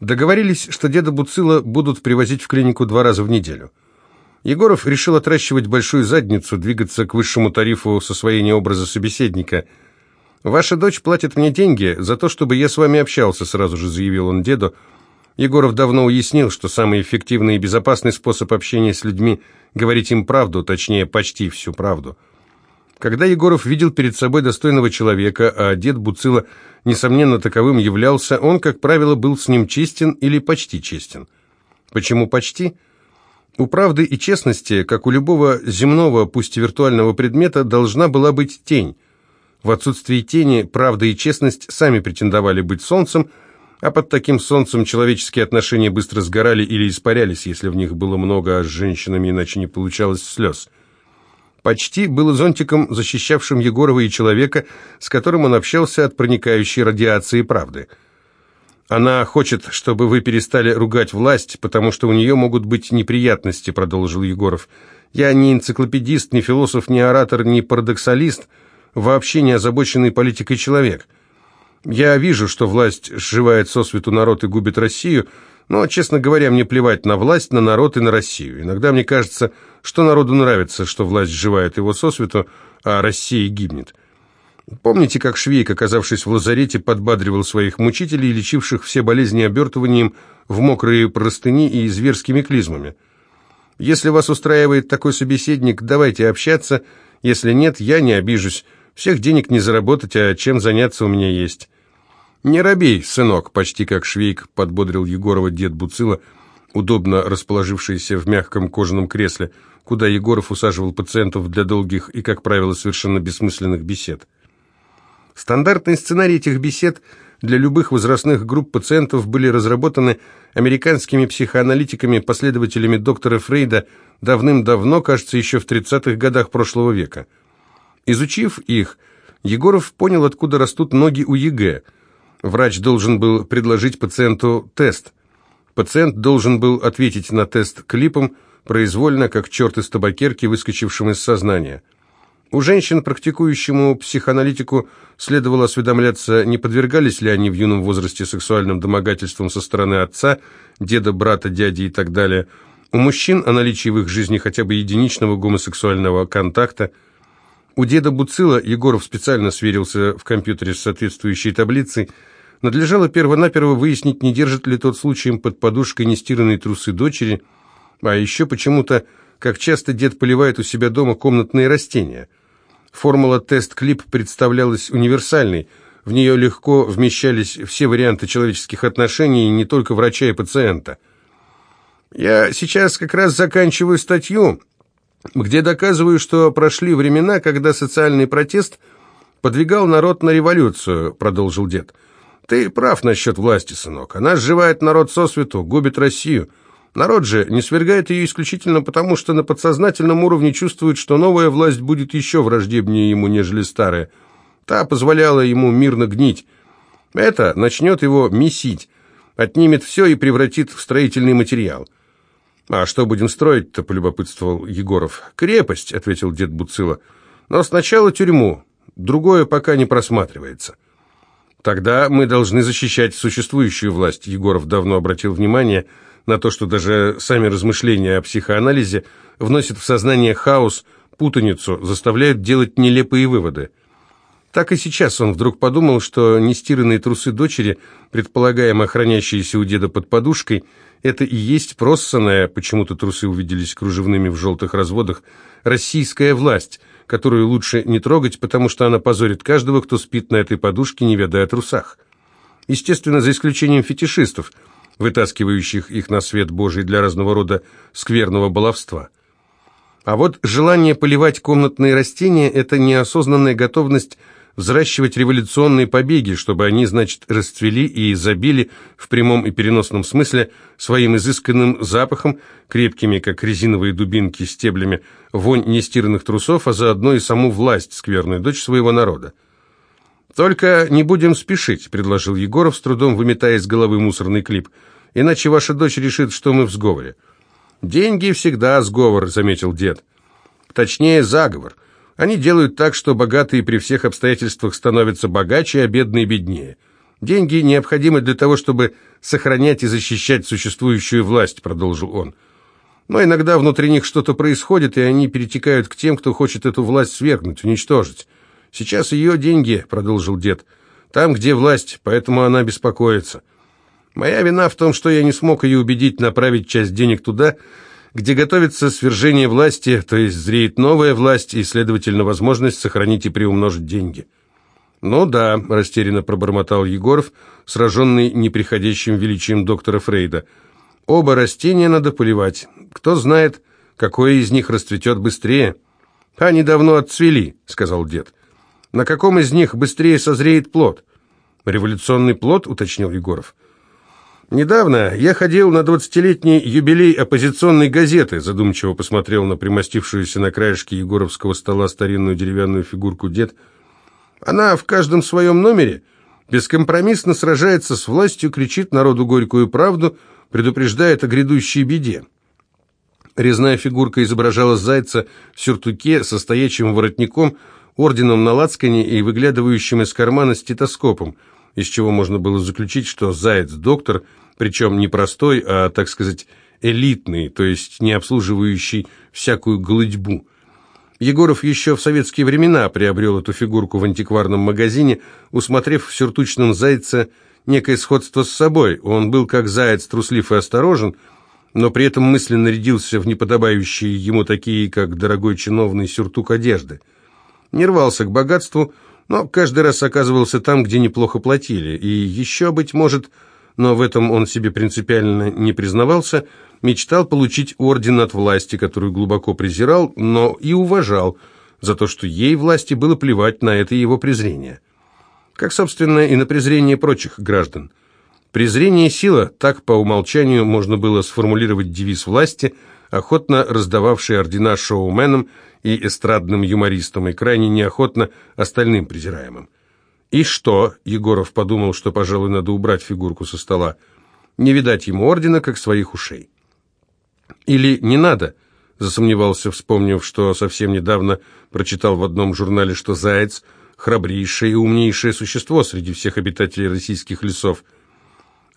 Договорились, что деда Буцила будут привозить в клинику два раза в неделю. Егоров решил отращивать большую задницу, двигаться к высшему тарифу с освоения образа собеседника. «Ваша дочь платит мне деньги за то, чтобы я с вами общался», сразу же заявил он деду. Егоров давно уяснил, что самый эффективный и безопасный способ общения с людьми – говорить им правду, точнее, почти всю правду. Когда Егоров видел перед собой достойного человека, а дед Буцила, несомненно, таковым являлся, он, как правило, был с ним честен или почти честен. Почему почти? У правды и честности, как у любого земного, пусть и виртуального предмета, должна была быть тень. В отсутствии тени правда и честность сами претендовали быть солнцем, а под таким солнцем человеческие отношения быстро сгорали или испарялись, если в них было много, а с женщинами иначе не получалось слез. Почти был зонтиком, защищавшим Егорова и человека, с которым он общался от проникающей радиации правды – «Она хочет, чтобы вы перестали ругать власть, потому что у нее могут быть неприятности», — продолжил Егоров. «Я не энциклопедист, не философ, не оратор, не парадоксалист, вообще не озабоченный политикой человек. Я вижу, что власть сживает сосвету народ и губит Россию, но, честно говоря, мне плевать на власть, на народ и на Россию. Иногда мне кажется, что народу нравится, что власть сживает его сосвету, а Россия гибнет». Помните, как Швейк, оказавшись в лазарете, подбадривал своих мучителей, лечивших все болезни обертыванием в мокрые простыни и зверскими клизмами? Если вас устраивает такой собеседник, давайте общаться. Если нет, я не обижусь. Всех денег не заработать, а чем заняться у меня есть. «Не робей, сынок», — почти как Швейк подбодрил Егорова дед Буцила, удобно расположившийся в мягком кожаном кресле, куда Егоров усаживал пациентов для долгих и, как правило, совершенно бессмысленных бесед. Стандартный сценарий этих бесед для любых возрастных групп пациентов были разработаны американскими психоаналитиками, последователями доктора Фрейда, давным-давно, кажется, еще в 30-х годах прошлого века. Изучив их, Егоров понял, откуда растут ноги у ЕГЭ. Врач должен был предложить пациенту тест. Пациент должен был ответить на тест клипом, произвольно, как черт из табакерки, выскочившим из сознания. У женщин, практикующему психоаналитику, следовало осведомляться, не подвергались ли они в юном возрасте сексуальным домогательствам со стороны отца, деда, брата, дяди и так далее. У мужчин о наличии в их жизни хотя бы единичного гомосексуального контакта. У деда Буцила Егоров специально сверился в компьютере с соответствующей таблицей. Надлежало перво-наперво выяснить, не держит ли тот случаем под подушкой нестиранные трусы дочери, а еще почему-то, как часто дед поливает у себя дома комнатные растения – Формула тест-клип представлялась универсальной. В нее легко вмещались все варианты человеческих отношений, не только врача и пациента. «Я сейчас как раз заканчиваю статью, где доказываю, что прошли времена, когда социальный протест подвигал народ на революцию», — продолжил дед. «Ты прав насчет власти, сынок. Она сживает народ сосвету, губит Россию». Народ же не свергает ее исключительно потому, что на подсознательном уровне чувствует, что новая власть будет еще враждебнее ему, нежели старая. Та позволяла ему мирно гнить. Это начнет его месить, отнимет все и превратит в строительный материал. «А что будем строить-то?» – полюбопытствовал Егоров. «Крепость», – ответил дед Буцила. «Но сначала тюрьму. Другое пока не просматривается». «Тогда мы должны защищать существующую власть», – Егоров давно обратил внимание – на то, что даже сами размышления о психоанализе вносят в сознание хаос, путаницу, заставляют делать нелепые выводы. Так и сейчас он вдруг подумал, что нестиранные трусы дочери, предполагаемо хранящиеся у деда под подушкой, это и есть просанная, почему-то трусы увиделись кружевными в желтых разводах, российская власть, которую лучше не трогать, потому что она позорит каждого, кто спит на этой подушке, не ведая о трусах. Естественно, за исключением фетишистов – вытаскивающих их на свет Божий для разного рода скверного баловства. А вот желание поливать комнатные растения – это неосознанная готовность взращивать революционные побеги, чтобы они, значит, расцвели и забили в прямом и переносном смысле своим изысканным запахом, крепкими, как резиновые дубинки, стеблями, вонь нестиранных трусов, а заодно и саму власть, скверную дочь своего народа. «Только не будем спешить», — предложил Егоров, с трудом выметая из головы мусорный клип – иначе ваша дочь решит, что мы в сговоре». «Деньги всегда сговор», — заметил дед. «Точнее, заговор. Они делают так, что богатые при всех обстоятельствах становятся богаче, а бедные беднее. Деньги необходимы для того, чтобы сохранять и защищать существующую власть, продолжил он. Но иногда внутри них что-то происходит, и они перетекают к тем, кто хочет эту власть свергнуть, уничтожить. Сейчас ее деньги, продолжил дед, там, где власть, поэтому она беспокоится. Моя вина в том, что я не смог ее убедить направить часть денег туда, где готовится свержение власти, то есть зреет новая власть и, следовательно, возможность сохранить и приумножить деньги. «Ну да», — растерянно пробормотал Егоров, сраженный неприходящим величием доктора Фрейда. «Оба растения надо поливать. Кто знает, какое из них расцветет быстрее?» «Они давно отцвели», — сказал дед. «На каком из них быстрее созреет плод?» «Революционный плод», — уточнил Егоров. «Недавно я ходил на двадцатилетний юбилей оппозиционной газеты», задумчиво посмотрел на примостившуюся на краешке Егоровского стола старинную деревянную фигурку дед. «Она в каждом своем номере бескомпромиссно сражается с властью, кричит народу горькую правду, предупреждает о грядущей беде». Резная фигурка изображала зайца в сюртуке со стоячим воротником, орденом на лацкане и выглядывающим из кармана стетоскопом, из чего можно было заключить, что заяц-доктор – причем не простой, а, так сказать, элитный, то есть не обслуживающий всякую голыдьбу. Егоров еще в советские времена приобрел эту фигурку в антикварном магазине, усмотрев в сюртучном зайце некое сходство с собой. Он был как заяц труслив и осторожен, но при этом мысленно рядился в неподобающие ему такие, как дорогой чиновный сюртук одежды. Не рвался к богатству, но каждый раз оказывался там, где неплохо платили, и еще, быть может, но в этом он себе принципиально не признавался, мечтал получить орден от власти, которую глубоко презирал, но и уважал, за то, что ей власти было плевать на это его презрение. Как, собственно, и на презрение прочих граждан. Презрение – сила, так по умолчанию можно было сформулировать девиз власти, охотно раздававший ордена шоуменам и эстрадным юмористам, и крайне неохотно остальным презираемым. «И что?» — Егоров подумал, что, пожалуй, надо убрать фигурку со стола. «Не видать ему ордена, как своих ушей». «Или не надо?» — засомневался, вспомнив, что совсем недавно прочитал в одном журнале, что заяц — храбрейшее и умнейшее существо среди всех обитателей российских лесов.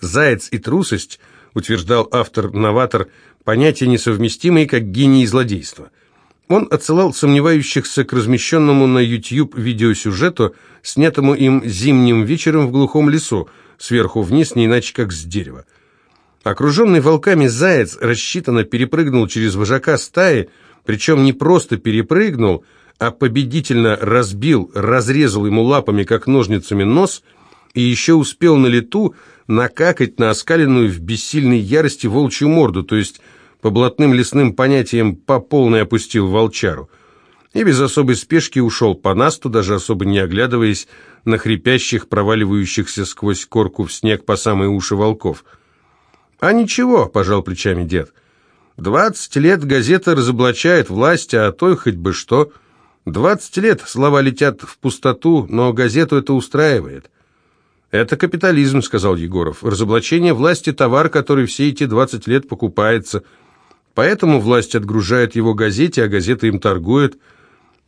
«Заяц и трусость», — утверждал автор-новатор, — понятия несовместимые, как гений и злодейство — он отсылал сомневающихся к размещенному на YouTube видеосюжету, снятому им зимним вечером в глухом лесу, сверху вниз, не иначе как с дерева. Окруженный волками заяц рассчитанно перепрыгнул через вожака стаи, причем не просто перепрыгнул, а победительно разбил, разрезал ему лапами, как ножницами, нос, и еще успел на лету накакать на оскаленную в бессильной ярости волчью морду, то есть по блатным лесным понятиям по полной опустил волчару. И без особой спешки ушел по насту, даже особо не оглядываясь на хрипящих, проваливающихся сквозь корку в снег по самые уши волков. «А ничего», — пожал плечами дед, — «двадцать лет газета разоблачает власть, а то и хоть бы что. Двадцать лет слова летят в пустоту, но газету это устраивает». «Это капитализм», — сказал Егоров. «Разоблачение власти — товар, который все эти двадцать лет покупается». Поэтому власть отгружает его газете, а газета им торгует.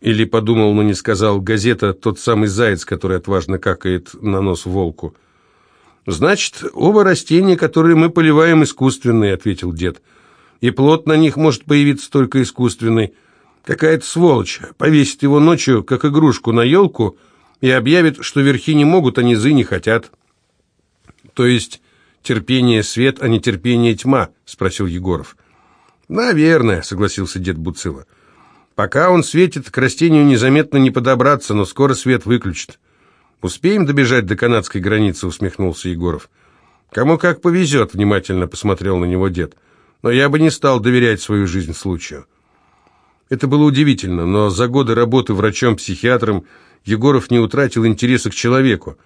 Или подумал, но не сказал, газета тот самый заяц, который отважно какает на нос волку. «Значит, оба растения, которые мы поливаем, искусственные», — ответил дед. «И плод на них может появиться только искусственный. Какая-то сволочь повесит его ночью, как игрушку, на елку и объявит, что верхи не могут, а низы не хотят». «То есть терпение свет, а не терпение тьма?» — спросил Егоров. «Наверное», — согласился дед Буцила. «Пока он светит, к растению незаметно не подобраться, но скоро свет выключит». «Успеем добежать до канадской границы?» — усмехнулся Егоров. «Кому как повезет», — внимательно посмотрел на него дед. «Но я бы не стал доверять свою жизнь случаю». Это было удивительно, но за годы работы врачом-психиатром Егоров не утратил интереса к человеку.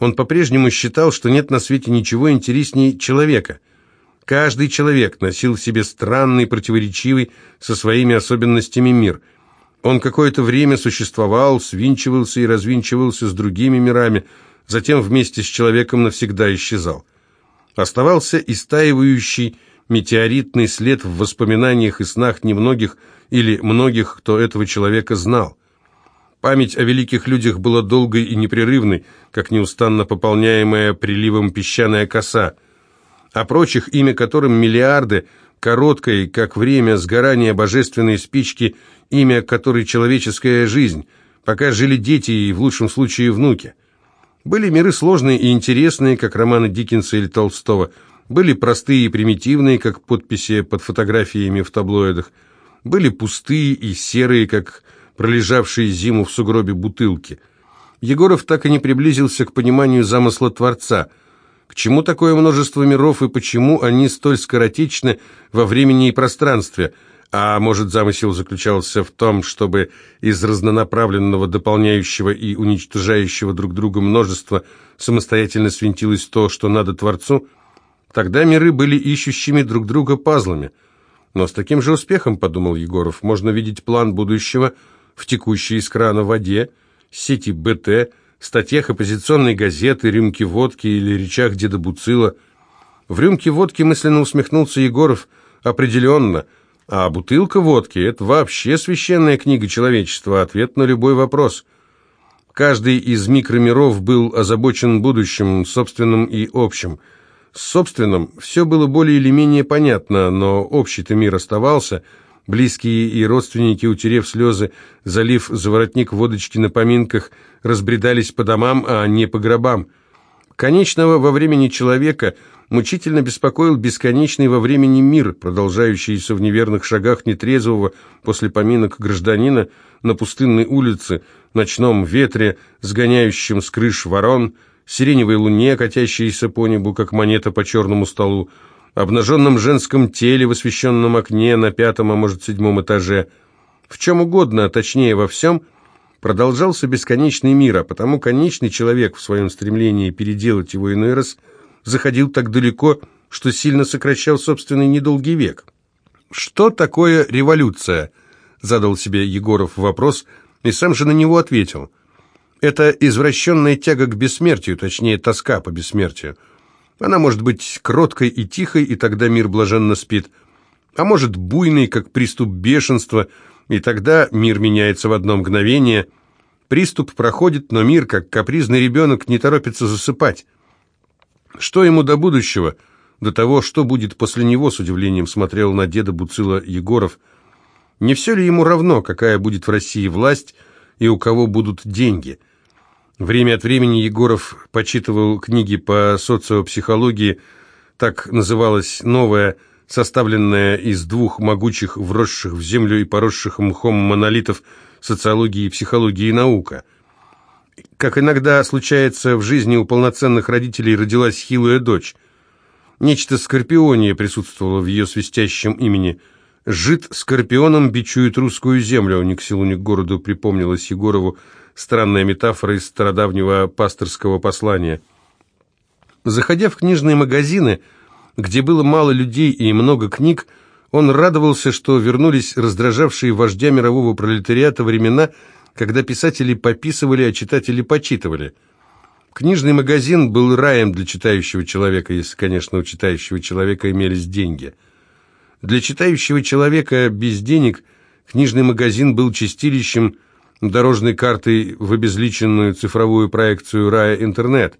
Он по-прежнему считал, что нет на свете ничего интереснее человека — Каждый человек носил в себе странный, противоречивый, со своими особенностями мир. Он какое-то время существовал, свинчивался и развинчивался с другими мирами, затем вместе с человеком навсегда исчезал. Оставался истаивающий метеоритный след в воспоминаниях и снах немногих или многих, кто этого человека знал. Память о великих людях была долгой и непрерывной, как неустанно пополняемая приливом песчаная коса. О прочих, имя которым миллиарды, короткой, как время сгорания божественной спички, имя которой человеческая жизнь, пока жили дети и, в лучшем случае, внуки. Были миры сложные и интересные, как романы Диккенса или Толстого, были простые и примитивные, как подписи под фотографиями в таблоидах, были пустые и серые, как пролежавшие зиму в сугробе бутылки. Егоров так и не приблизился к пониманию замысла Творца. К чему такое множество миров и почему они столь скоротечны во времени и пространстве? А может, замысел заключался в том, чтобы из разнонаправленного, дополняющего и уничтожающего друг друга множества самостоятельно свинтилось то, что надо Творцу? Тогда миры были ищущими друг друга пазлами. Но с таким же успехом, подумал Егоров, можно видеть план будущего – в текущей из крана воде, сети БТ, статьях оппозиционной газеты, рюмки водки или речах деда Буцила. В рюмке водки мысленно усмехнулся Егоров. Определенно. А бутылка водки – это вообще священная книга человечества, ответ на любой вопрос. Каждый из микромиров был озабочен будущим, собственным и общим. С собственным все было более или менее понятно, но общий-то мир оставался – Близкие и родственники, утерев слезы, залив заворотник водочки на поминках, разбредались по домам, а не по гробам. Конечного во времени человека мучительно беспокоил бесконечный во времени мир, продолжающийся в неверных шагах нетрезвого после поминок гражданина на пустынной улице, ночном ветре, сгоняющем с крыш ворон, сиреневой луне, катящейся по небу, как монета по черному столу, обнаженном женском теле в освещенном окне на пятом, а может седьмом этаже. В чем угодно, а точнее во всем, продолжался бесконечный мир, а потому конечный человек в своем стремлении переделать его иной раз заходил так далеко, что сильно сокращал собственный недолгий век. «Что такое революция?» – задал себе Егоров вопрос и сам же на него ответил. «Это извращенная тяга к бессмертию, точнее, тоска по бессмертию». Она может быть кроткой и тихой, и тогда мир блаженно спит. А может буйный, как приступ бешенства, и тогда мир меняется в одно мгновение. Приступ проходит, но мир, как капризный ребенок, не торопится засыпать. Что ему до будущего? До того, что будет после него, с удивлением смотрел на деда Буцила Егоров. Не все ли ему равно, какая будет в России власть и у кого будут деньги – Время от времени Егоров почитывал книги по социопсихологии, так называлась новая, составленная из двух могучих, вросших в землю и поросших мхом монолитов социологии, психологии и наука. Как иногда случается в жизни у полноценных родителей, родилась хилая дочь. Нечто скорпионие присутствовало в ее свистящем имени. «Жид скорпионом бичует русскую землю», ни к селу, ни к городу припомнилось Егорову, Странная метафора из стародавнего пасторского послания. Заходя в книжные магазины, где было мало людей и много книг, он радовался, что вернулись раздражавшие вождя мирового пролетариата времена, когда писатели пописывали, а читатели почитывали. Книжный магазин был раем для читающего человека, если, конечно, у читающего человека имелись деньги. Для читающего человека без денег книжный магазин был чистилищем – дорожной картой в обезличенную цифровую проекцию рая интернет.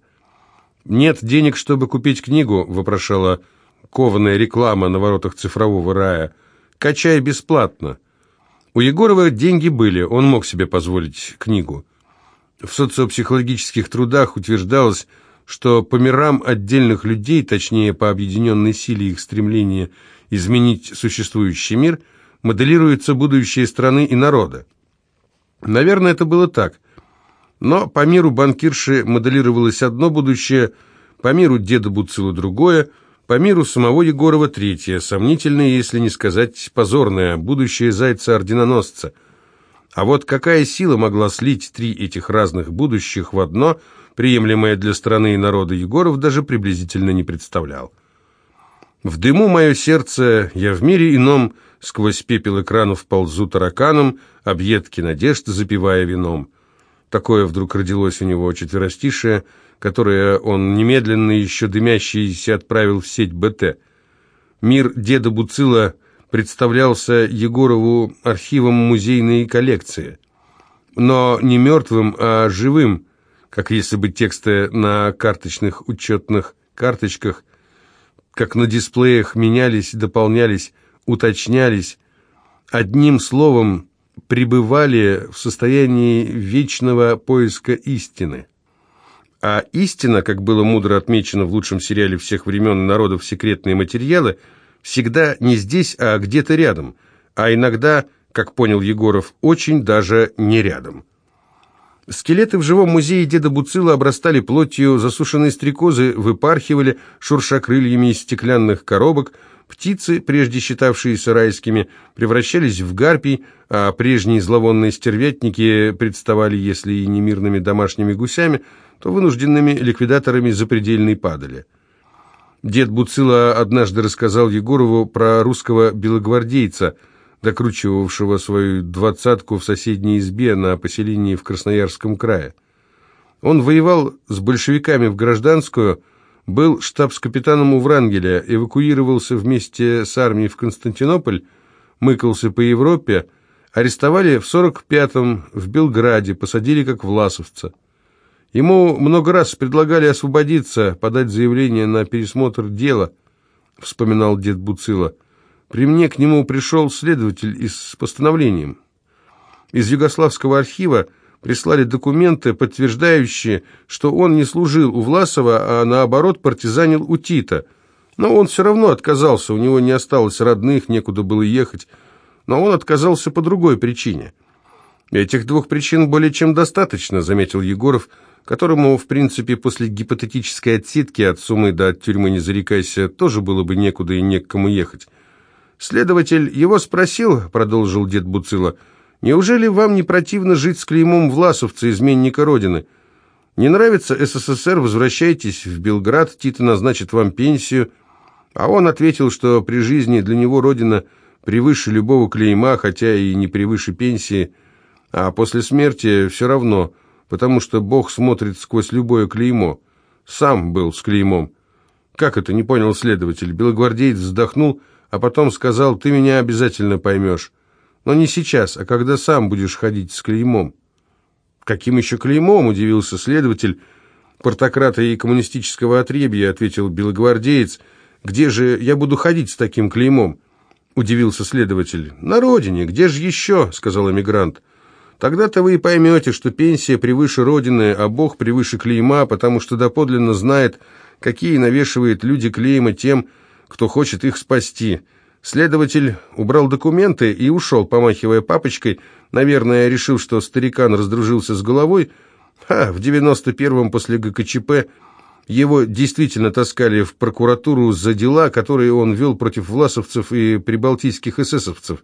«Нет денег, чтобы купить книгу», — вопрошала кованая реклама на воротах цифрового рая. «Качай бесплатно». У Егорова деньги были, он мог себе позволить книгу. В социопсихологических трудах утверждалось, что по мирам отдельных людей, точнее по объединенной силе их стремления изменить существующий мир, моделируется будущее страны и народа. Наверное, это было так. Но по миру банкирши моделировалось одно будущее, по миру деда Буцила другое, по миру самого Егорова третье, сомнительное, если не сказать позорное, будущее зайца-орденоносца. А вот какая сила могла слить три этих разных будущих в одно, приемлемое для страны и народа Егоров даже приблизительно не представлял. В дыму мое сердце, я в мире ином, сквозь пепел экранов ползу тараканом, объедки надежд запивая вином. Такое вдруг родилось у него четверостишее, которое он немедленно еще дымящийся отправил в сеть БТ. Мир деда Буцила представлялся Егорову архивом музейной коллекции. но не мертвым, а живым, как если бы тексты на карточных учетных карточках, как на дисплеях менялись, дополнялись, уточнялись, одним словом пребывали в состоянии вечного поиска истины. А истина, как было мудро отмечено в лучшем сериале всех времен и народов «Секретные материалы», всегда не здесь, а где-то рядом, а иногда, как понял Егоров, очень даже не рядом. Скелеты в живом музее деда Буцила обрастали плотью, засушенные стрекозы выпархивали, шурша крыльями из стеклянных коробок, птицы, прежде считавшиеся райскими, превращались в гарпий, а прежние зловонные стервятники представали, если и не мирными домашними гусями, то вынужденными ликвидаторами запредельной падали. Дед Буцила однажды рассказал Егорову про русского белогвардейца – докручивавшего свою двадцатку в соседней избе на поселении в Красноярском крае. Он воевал с большевиками в гражданскую, был штабс-капитаном у Врангеля, эвакуировался вместе с армией в Константинополь, мыкался по Европе, арестовали в 45-м в Белграде, посадили как власовца. Ему много раз предлагали освободиться, подать заявление на пересмотр дела, вспоминал дед Буцила. При мне к нему пришел следователь с постановлением. Из Югославского архива прислали документы, подтверждающие, что он не служил у Власова, а наоборот партизанил у Тита. Но он все равно отказался, у него не осталось родных, некуда было ехать. Но он отказался по другой причине. «Этих двух причин более чем достаточно», — заметил Егоров, которому, в принципе, после гипотетической отсидки от суммы до от тюрьмы не зарекайся, тоже было бы некуда и не к кому ехать. Следователь его спросил, продолжил дед Буцила, неужели вам не противно жить с клеймом власовца, изменника Родины? Не нравится СССР, возвращайтесь в Белград, Тита назначит вам пенсию. А он ответил, что при жизни для него Родина превыше любого клейма, хотя и не превыше пенсии, а после смерти все равно, потому что Бог смотрит сквозь любое клеймо. Сам был с клеймом. Как это, не понял следователь. Белогвардеец вздохнул а потом сказал, ты меня обязательно поймешь. Но не сейчас, а когда сам будешь ходить с клеймом. Каким еще клеймом, удивился следователь. Портократа и коммунистического отребья, ответил белогвардеец. Где же я буду ходить с таким клеймом? Удивился следователь. На родине, где же еще, сказал эмигрант. Тогда-то вы и поймете, что пенсия превыше Родины, а Бог превыше клейма, потому что доподлинно знает, какие навешивает люди клейма тем, кто хочет их спасти. Следователь убрал документы и ушел, помахивая папочкой, наверное, решил, что старикан раздружился с головой. А в 91-м после ГКЧП его действительно таскали в прокуратуру за дела, которые он вел против власовцев и прибалтийских эсэсовцев.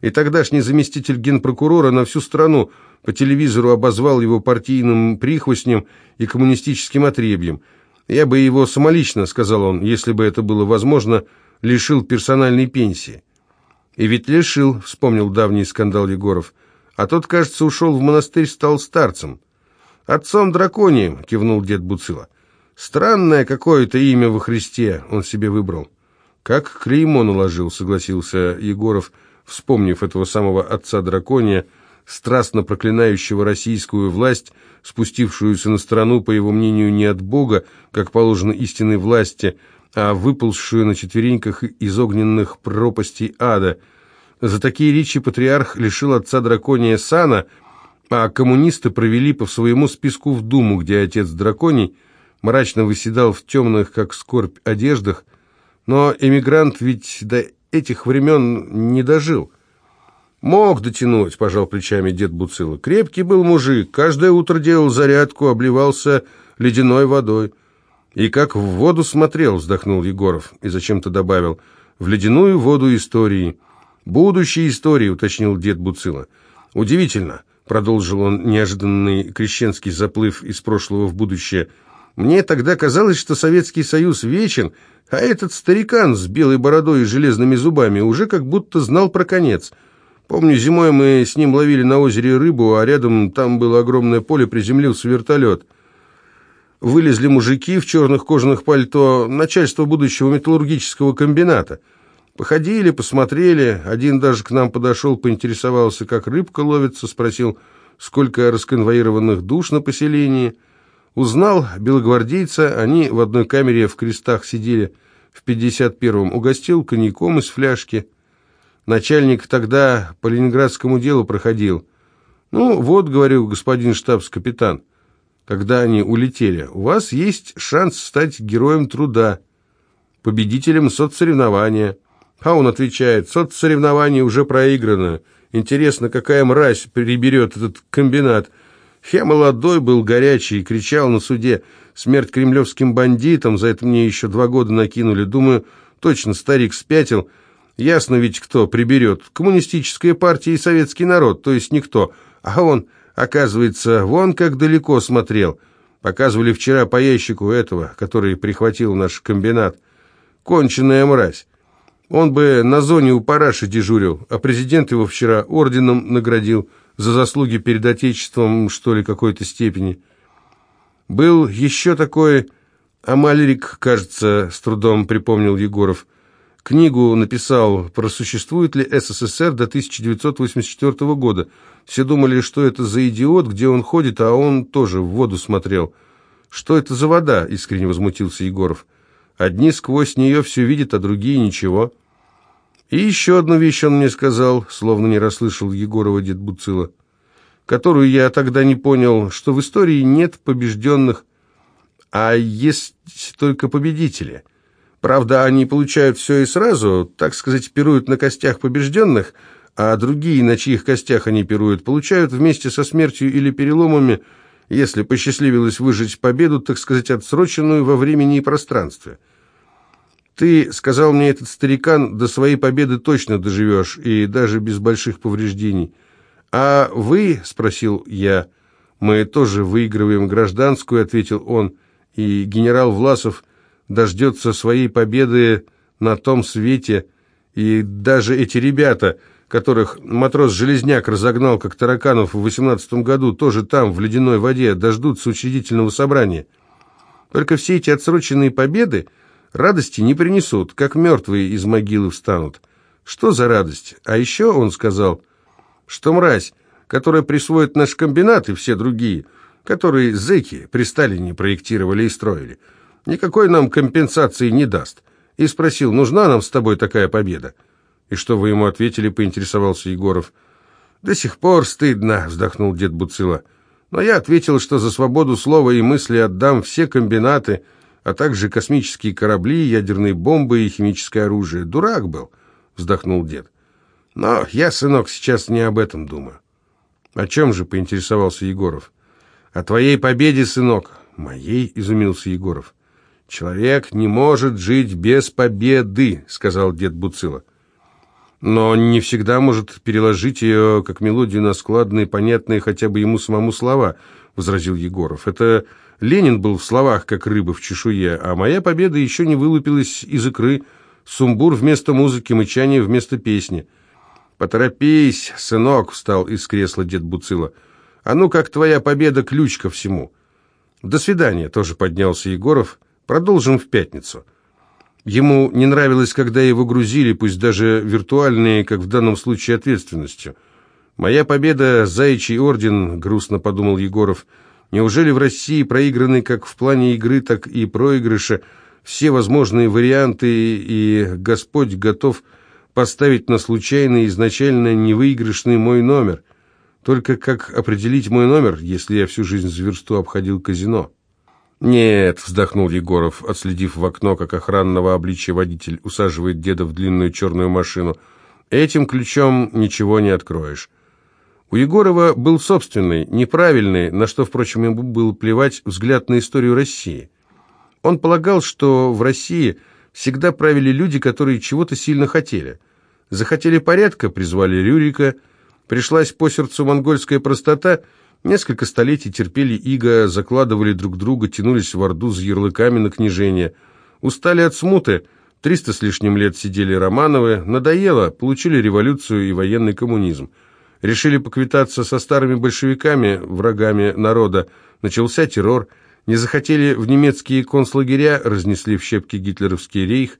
И тогдашний заместитель генпрокурора на всю страну по телевизору обозвал его партийным прихвостнем и коммунистическим отребьем – я бы его самолично, сказал он, если бы это было возможно, лишил персональной пенсии. И ведь лишил, вспомнил давний скандал Егоров. А тот, кажется, ушел в монастырь, стал старцем. Отцом драконием, кивнул дед Буцила. Странное какое-то имя во Христе он себе выбрал. Как клеймо наложил, согласился Егоров, вспомнив этого самого отца дракония, страстно проклинающего российскую власть, спустившуюся на страну, по его мнению, не от Бога, как положено истинной власти, а выползшую на четвереньках из огненных пропастей ада. За такие речи патриарх лишил отца дракония сана, а коммунисты провели по своему списку в Думу, где отец драконий мрачно выседал в темных, как скорбь, одеждах, но эмигрант ведь до этих времен не дожил. «Мог дотянуть», — пожал плечами дед Буцило. «Крепкий был мужик, каждое утро делал зарядку, обливался ледяной водой». «И как в воду смотрел», — вздохнул Егоров и зачем-то добавил, «в ледяную воду истории». «Будущей истории», — уточнил дед Буцило. «Удивительно», — продолжил он неожиданный крещенский заплыв из прошлого в будущее. «Мне тогда казалось, что Советский Союз вечен, а этот старикан с белой бородой и железными зубами уже как будто знал про конец». Помню, зимой мы с ним ловили на озере рыбу, а рядом там было огромное поле, приземлился вертолет. Вылезли мужики в черных кожаных пальто, начальство будущего металлургического комбината. Походили, посмотрели, один даже к нам подошел, поинтересовался, как рыбка ловится, спросил, сколько расконвоированных душ на поселении. Узнал белогвардейца, они в одной камере в крестах сидели в 51-м, угостил коньяком из фляжки. Начальник тогда по ленинградскому делу проходил. «Ну, вот, — говорю, господин штабс-капитан, — когда они улетели, у вас есть шанс стать героем труда, победителем соцсоревнования». А он отвечает, соцсоревнование уже проиграно. Интересно, какая мразь приберет этот комбинат. Я молодой был, горячий, и кричал на суде. Смерть кремлевским бандитам, за это мне еще два года накинули. Думаю, точно старик спятил. Ясно ведь, кто приберет. Коммунистическая партия и советский народ, то есть никто. А он, оказывается, вон как далеко смотрел. Показывали вчера по ящику этого, который прихватил наш комбинат. Конченая мразь. Он бы на зоне у параши дежурил, а президент его вчера орденом наградил за заслуги перед Отечеством, что ли, какой-то степени. Был еще такой Амальрик, кажется, с трудом припомнил Егоров. Книгу написал «Просуществует ли СССР до 1984 года». Все думали, что это за идиот, где он ходит, а он тоже в воду смотрел. «Что это за вода?» – искренне возмутился Егоров. «Одни сквозь нее все видят, а другие ничего». И еще одну вещь он мне сказал, словно не расслышал Егорова дед Буцила, которую я тогда не понял, что в истории нет побежденных, а есть только победители. Правда, они получают все и сразу, так сказать, пируют на костях побежденных, а другие, на чьих костях они пируют, получают вместе со смертью или переломами, если посчастливилось выжить победу, так сказать, отсроченную во времени и пространстве. Ты, сказал мне этот старикан, до своей победы точно доживешь, и даже без больших повреждений. А вы, спросил я, мы тоже выигрываем гражданскую, ответил он, и генерал Власов дождется своей победы на том свете, и даже эти ребята, которых матрос-железняк разогнал, как тараканов в восемнадцатом году, тоже там, в ледяной воде, дождутся учредительного собрания. Только все эти отсроченные победы Радости не принесут, как мертвые из могилы встанут. Что за радость? А еще он сказал, что мразь, которая присвоит наш комбинат и все другие, которые зэки при Сталине проектировали и строили, никакой нам компенсации не даст. И спросил, нужна нам с тобой такая победа? И что вы ему ответили, поинтересовался Егоров. До сих пор стыдно, вздохнул дед Буцила. Но я ответил, что за свободу слова и мысли отдам все комбинаты, а также космические корабли, ядерные бомбы и химическое оружие. Дурак был, вздохнул дед. Но я, сынок, сейчас не об этом думаю. О чем же, поинтересовался Егоров. О твоей победе, сынок. Моей, изумился Егоров. Человек не может жить без победы, сказал дед Буцила. Но не всегда может переложить ее как мелодию на складные, понятные хотя бы ему самому слова, возразил Егоров. Это Ленин был в словах, как рыба в чешуе, а моя победа еще не вылупилась из икры. Сумбур вместо музыки, мычание вместо песни. «Поторопись, сынок», — встал из кресла дед Буцила. «А ну, как твоя победа, ключ ко всему». «До свидания», — тоже поднялся Егоров. «Продолжим в пятницу». Ему не нравилось, когда его грузили, пусть даже виртуальные, как в данном случае, ответственностью. «Моя победа, заячий орден», — грустно подумал Егоров, — Неужели в России проиграны как в плане игры, так и проигрыша все возможные варианты, и Господь готов поставить на случайный, изначально невыигрышный мой номер? Только как определить мой номер, если я всю жизнь за версту обходил казино? «Нет», — вздохнул Егоров, отследив в окно, как охранного обличия водитель усаживает деда в длинную черную машину. «Этим ключом ничего не откроешь». У Егорова был собственный, неправильный, на что, впрочем, ему было плевать, взгляд на историю России. Он полагал, что в России всегда правили люди, которые чего-то сильно хотели. Захотели порядка, призвали Рюрика, пришлась по сердцу монгольская простота, несколько столетий терпели иго, закладывали друг друга, тянулись в Орду за ярлыками на княжение. Устали от смуты, триста с лишним лет сидели Романовы, надоело, получили революцию и военный коммунизм. Решили поквитаться со старыми большевиками, врагами народа, начался террор, не захотели в немецкие концлагеря, разнесли в щепки гитлеровский рейх,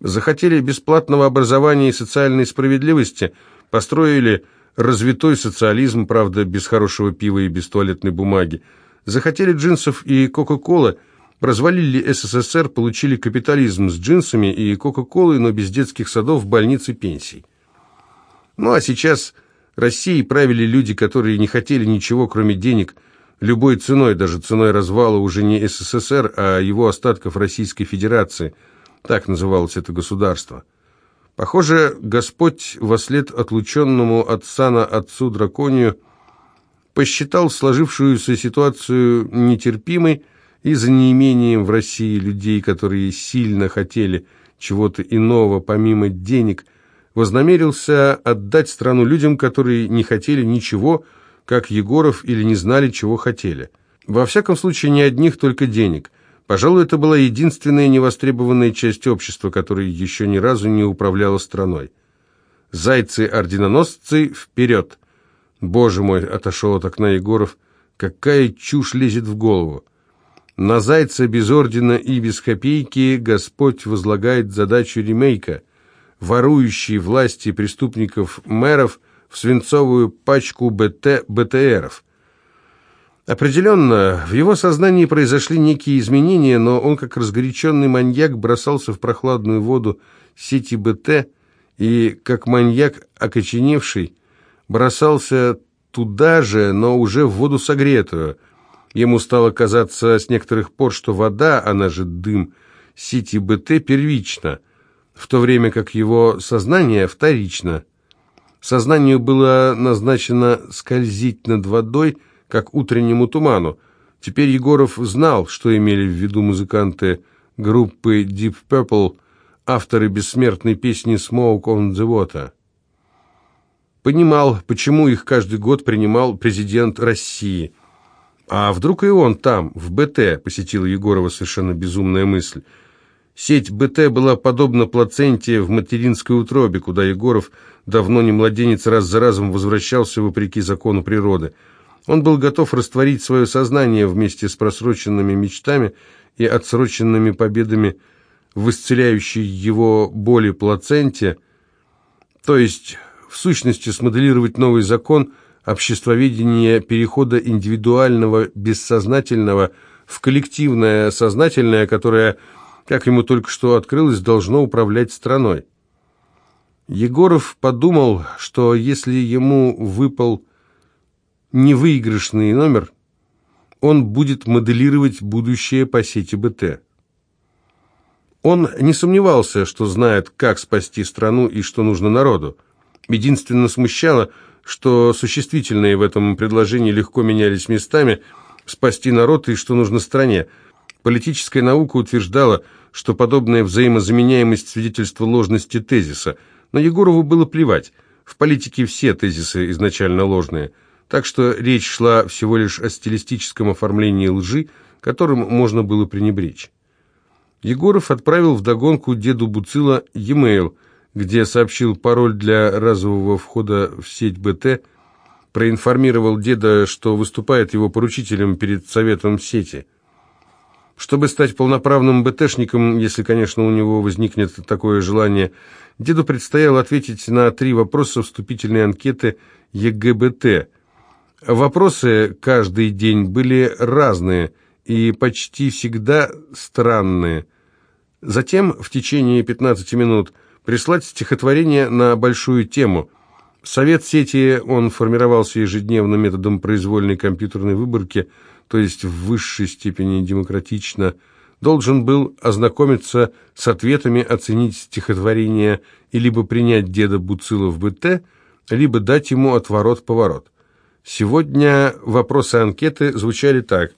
захотели бесплатного образования и социальной справедливости, построили развитой социализм, правда, без хорошего пива и без туалетной бумаги. Захотели джинсов и Кока-Кола, развалили СССР, получили капитализм с джинсами и Кока-Колой, но без детских садов, больниц и пенсий. Ну а сейчас Россией правили люди, которые не хотели ничего, кроме денег, любой ценой, даже ценой развала уже не СССР, а его остатков Российской Федерации. Так называлось это государство. Похоже, Господь вослед отлученному от сана отцу драконию посчитал сложившуюся ситуацию нетерпимой и за неимением в России людей, которые сильно хотели чего-то иного помимо денег, вознамерился отдать страну людям, которые не хотели ничего, как Егоров, или не знали, чего хотели. Во всяком случае, не одних только денег – Пожалуй, это была единственная невостребованная часть общества, которая еще ни разу не управляла страной. Зайцы-орденоносцы вперед! Боже мой, отошел от окна Егоров, какая чушь лезет в голову. На зайца без ордена и без копейки Господь возлагает задачу ремейка, ворующий власти преступников-мэров в свинцовую пачку БТ БТРов – Определенно, в его сознании произошли некие изменения, но он, как разгоряченный маньяк, бросался в прохладную воду сети БТ и, как маньяк окоченевший, бросался туда же, но уже в воду согретую. Ему стало казаться с некоторых пор, что вода, она же дым, сети БТ первична, в то время как его сознание вторично. Сознанию было назначено скользить над водой, как утреннему туману. Теперь Егоров знал, что имели в виду музыканты группы Deep Purple, авторы бессмертной песни «Smoke on the Water». Понимал, почему их каждый год принимал президент России. А вдруг и он там, в БТ, посетила Егорова совершенно безумная мысль. Сеть БТ была подобна плаценте в материнской утробе, куда Егоров, давно не младенец, раз за разом возвращался вопреки закону природы – он был готов растворить свое сознание вместе с просроченными мечтами и отсроченными победами в исцеляющей его боли плаценте, то есть, в сущности, смоделировать новый закон обществоведения перехода индивидуального бессознательного в коллективное сознательное, которое, как ему только что открылось, должно управлять страной. Егоров подумал, что если ему выпал невыигрышный номер, он будет моделировать будущее по сети БТ. Он не сомневался, что знает, как спасти страну и что нужно народу. Единственно смущало, что существительные в этом предложении легко менялись местами «спасти народ» и «что нужно стране». Политическая наука утверждала, что подобная взаимозаменяемость свидетельства ложности тезиса, но Егорову было плевать. В политике все тезисы изначально ложные – так что речь шла всего лишь о стилистическом оформлении лжи, которым можно было пренебречь. Егоров отправил вдогонку деду Буцила e-mail, где сообщил пароль для разового входа в сеть БТ, проинформировал деда, что выступает его поручителем перед советом сети. Чтобы стать полноправным БТшником, если, конечно, у него возникнет такое желание, деду предстояло ответить на три вопроса вступительной анкеты ЕГБТ – Вопросы каждый день были разные и почти всегда странные. Затем, в течение 15 минут, прислать стихотворение на большую тему. Совет сети он формировался ежедневно методом произвольной компьютерной выборки, то есть в высшей степени демократично, должен был ознакомиться с ответами, оценить стихотворение и либо принять деда Буцила в БТ, либо дать ему отворот-поворот. Сегодня вопросы анкеты звучали так.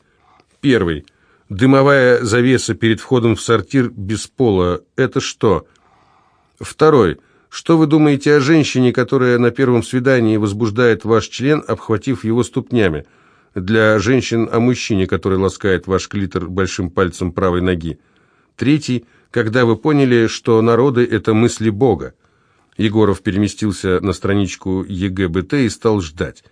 Первый. Дымовая завеса перед входом в сортир без пола – это что? Второй. Что вы думаете о женщине, которая на первом свидании возбуждает ваш член, обхватив его ступнями? Для женщин о мужчине, который ласкает ваш клитор большим пальцем правой ноги. Третий. Когда вы поняли, что народы – это мысли Бога. Егоров переместился на страничку ЕГБТ и стал ждать.